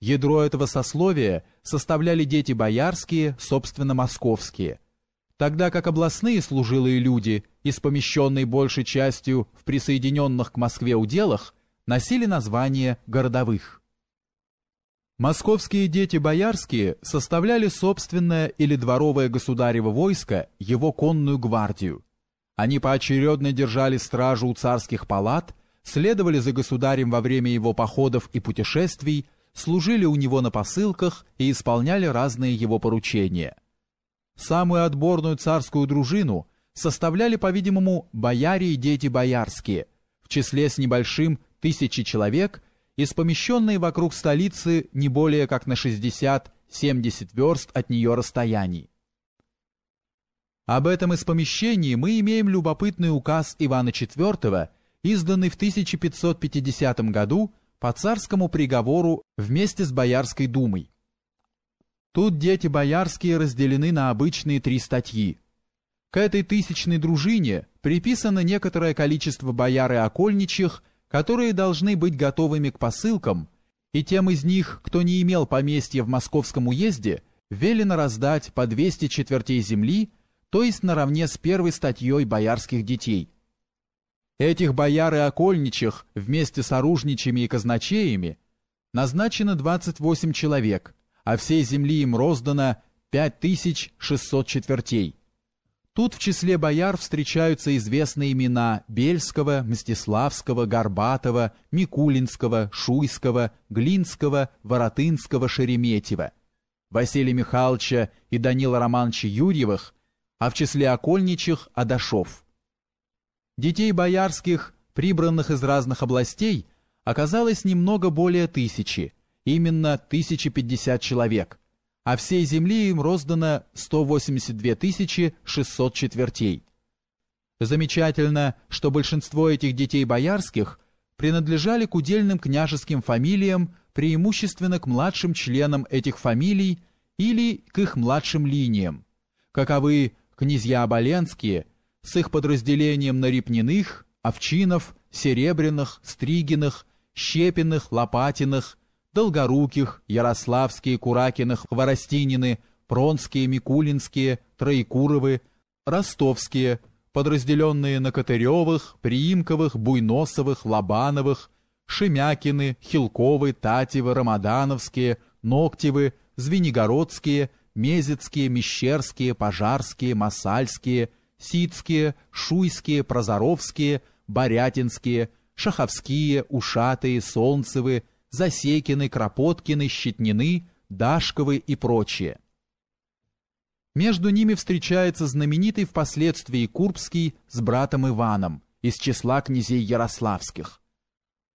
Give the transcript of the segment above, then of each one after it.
Ядро этого сословия составляли дети боярские, собственно московские, тогда как областные служилые люди, из помещенной большей частью в присоединенных к Москве уделах, носили название городовых. Московские дети боярские составляли собственное или дворовое государево войско, его конную гвардию. Они поочередно держали стражу у царских палат, следовали за государем во время его походов и путешествий, служили у него на посылках и исполняли разные его поручения. Самую отборную царскую дружину составляли, по-видимому, бояре и дети боярские, в числе с небольшим тысячи человек, из помещенной вокруг столицы не более как на 60-70 верст от нее расстояний. Об этом из помещений мы имеем любопытный указ Ивана IV, изданный в 1550 году по царскому приговору вместе с Боярской думой. Тут дети боярские разделены на обычные три статьи. К этой тысячной дружине приписано некоторое количество бояр и окольничьих, которые должны быть готовыми к посылкам, и тем из них, кто не имел поместья в московском уезде, велено раздать по 200 четвертей земли, то есть наравне с первой статьей боярских детей – Этих бояр и окольничих вместе с оружничами и казначеями назначено 28 человек, а всей земли им роздано 5600 четвертей. Тут в числе бояр встречаются известные имена Бельского, Мстиславского, Горбатова, Микулинского, Шуйского, Глинского, Воротынского, Шереметьева, Василия Михайловича и Данила Романовича Юрьевых, а в числе окольничих – Адашов. Детей боярских, прибранных из разных областей, оказалось немного более тысячи, именно 1050 человек, а всей земли им роздано 182 600 четвертей. Замечательно, что большинство этих детей боярских принадлежали к удельным княжеским фамилиям, преимущественно к младшим членам этих фамилий или к их младшим линиям, каковы князья Оболенские – с их подразделением на Репниных, Овчинов, Серебряных, Стригиных, Щепиных, Лопатиных, Долгоруких, Ярославские, Куракиных, Хворостинины, Пронские, Микулинские, Троекуровы, Ростовские, подразделенные на Катыревых, Приимковых, Буйносовых, Лобановых, Шемякины, Хилковы, Татьевы, Рамадановские, Ногтевы, Звенигородские, Мезецкие, Мещерские, Пожарские, Масальские, Сицкие, Шуйские, Прозоровские, Борятинские, Шаховские, Ушатые, Солнцевы, Засекины, Кропоткины, Щетнины, Дашковы и прочие. Между ними встречается знаменитый впоследствии Курбский с братом Иваном из числа князей Ярославских.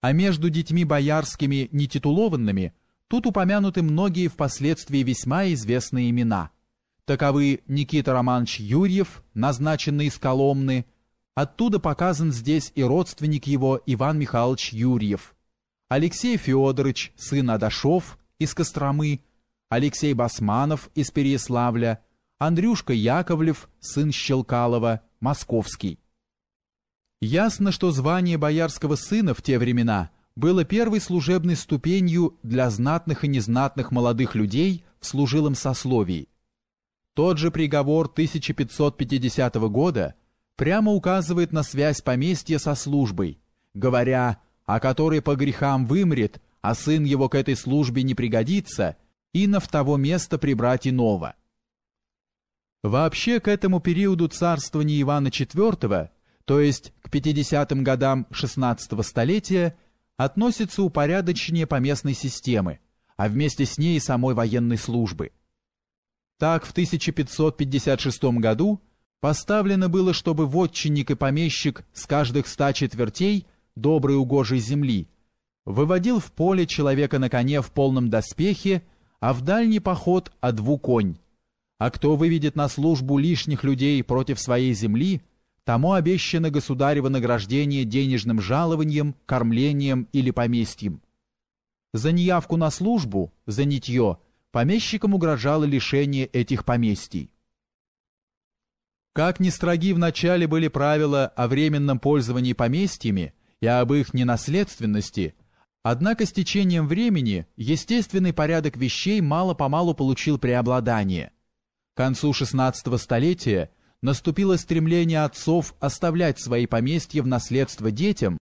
А между детьми боярскими нетитулованными тут упомянуты многие впоследствии весьма известные имена – Таковы Никита Романович Юрьев, назначенный из Коломны. Оттуда показан здесь и родственник его Иван Михайлович Юрьев. Алексей Федорович, сын Адашов, из Костромы. Алексей Басманов, из Переяславля. Андрюшка Яковлев, сын Щелкалова, московский. Ясно, что звание боярского сына в те времена было первой служебной ступенью для знатных и незнатных молодых людей в служилом сословии тот же приговор 1550 года прямо указывает на связь поместья со службой, говоря, о которой по грехам вымрет, а сын его к этой службе не пригодится, и на в того места прибрать иного. Вообще к этому периоду царствования Ивана IV, то есть к 50-м годам XVI столетия, относится упорядочение поместной системы, а вместе с ней и самой военной службы – так в 1556 году поставлено было, чтобы вотчинник и помещик с каждых ста четвертей доброй угожей земли выводил в поле человека на коне в полном доспехе, а в дальний поход дву конь. А кто выведет на службу лишних людей против своей земли, тому обещано государево награждение денежным жалованием, кормлением или поместьем. За неявку на службу, за нитье – помещикам угрожало лишение этих поместий. Как ни строги вначале были правила о временном пользовании поместьями и об их ненаследственности, Однако с течением времени естественный порядок вещей мало-помалу получил преобладание. К концу XVI столетия наступило стремление отцов оставлять свои поместья в наследство детям,